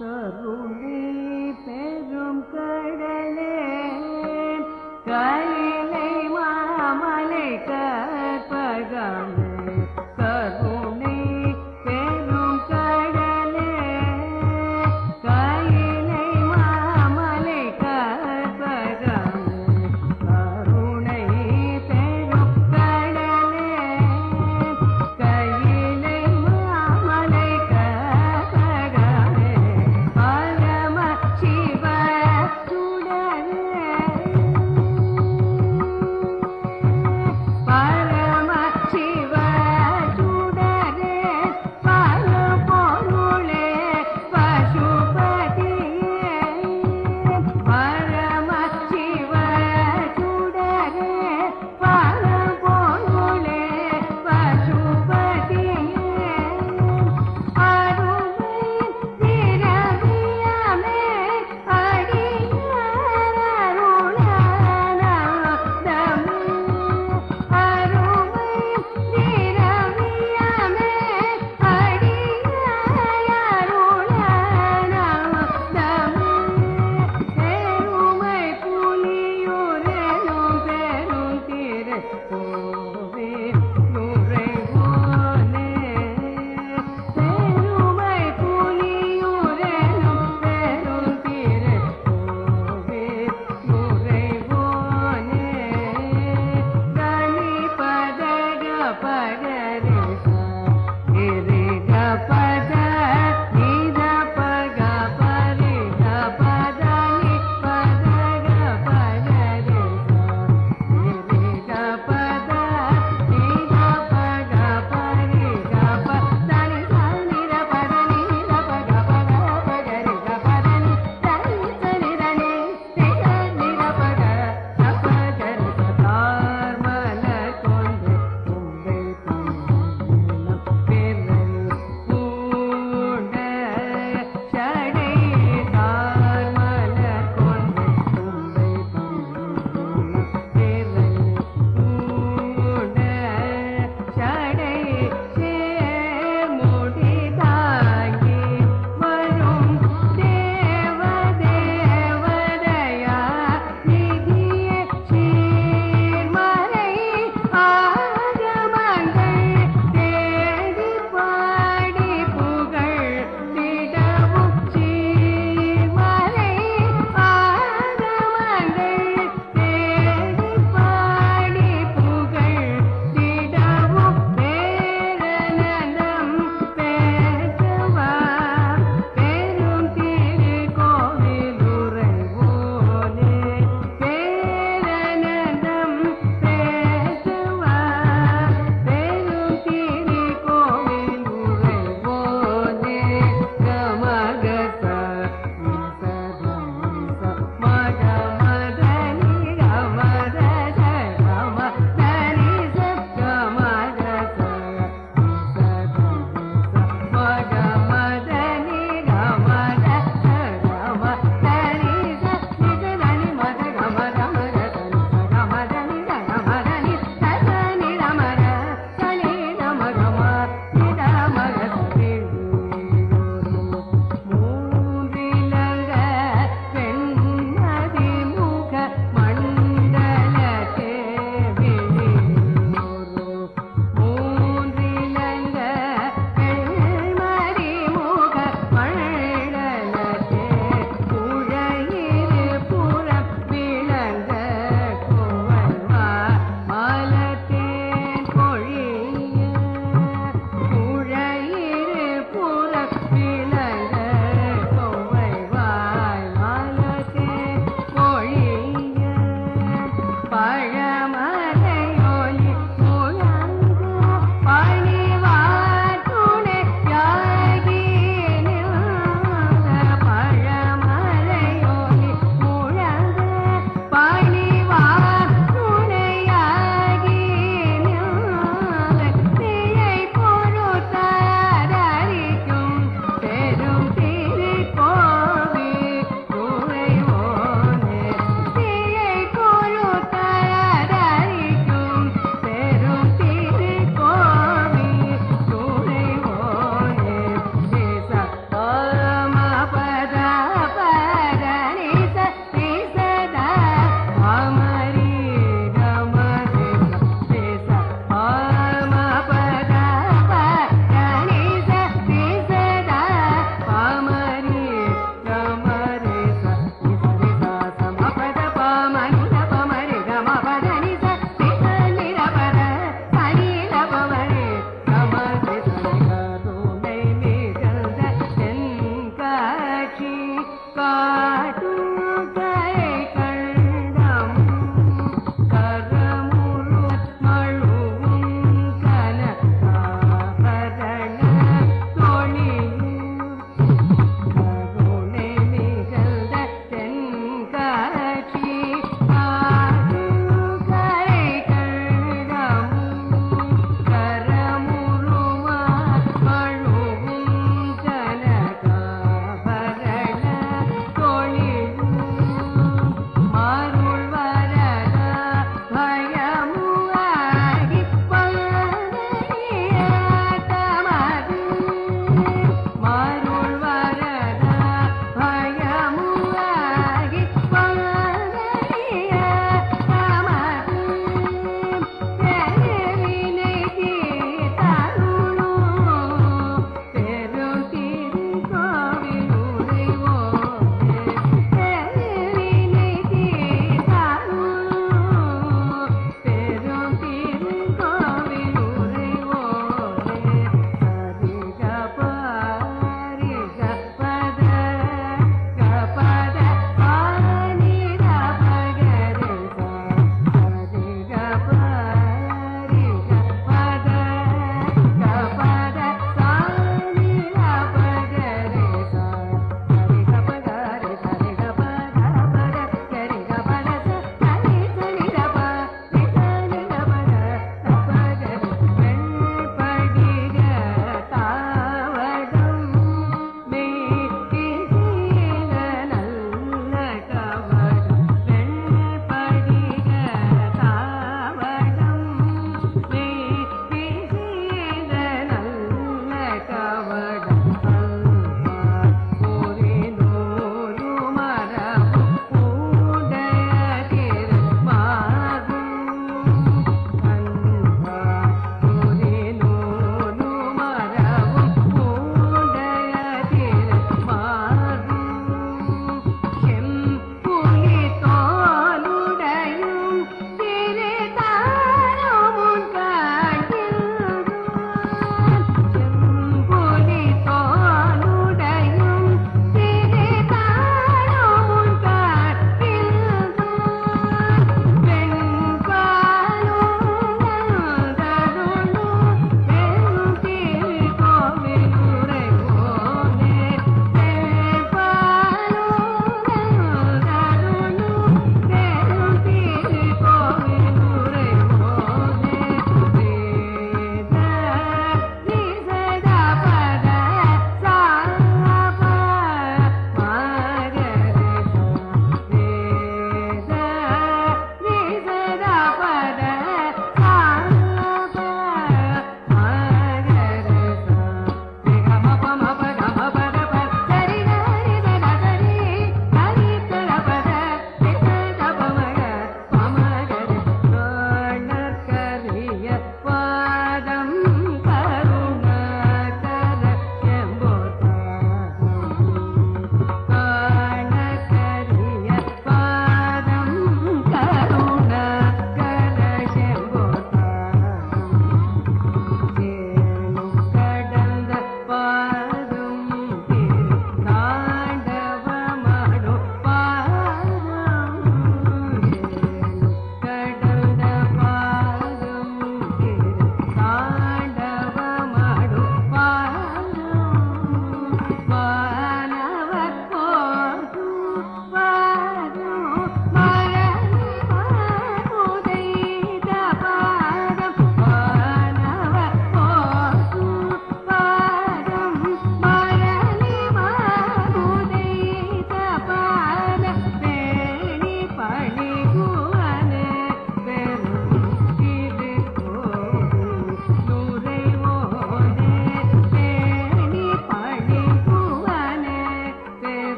கருணை